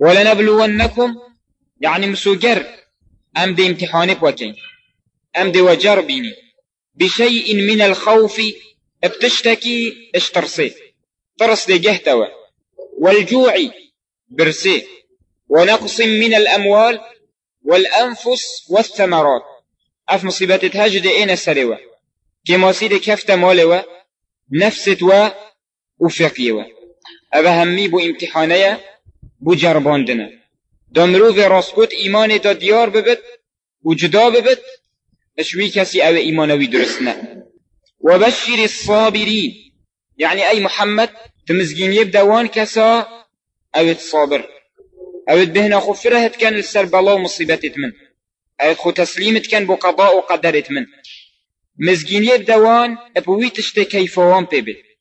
ولنبلونكم يعني مسوجر أم دي امتحانك وكين أم دي وجربيني بشيء من الخوف بتشتكي اشترسي. ترس دي جهتوا والجوع برسي. ونقص من الأموال والأنفس والثمرات. أف مصيبة تهجد إين سروا كما سيدي كفت مالوا نفست و وفقيوا أبا همي بو امتحانيا بو جرباندنا دمرو في راسكوت إيمان دا ديار ببت وجدا ببت اشوي كسي أو ايمانوي درسنا وبشر الصابرين يعني اي محمد تمزجين يبدا وان كسا أو تصابر أو بهنا خفره كان السر بلا ومصيبة من. أو خو تسليمة كان بقضاء وقدرت من. مزجين يبدا وان أبوي تشتي كيفوان بيبي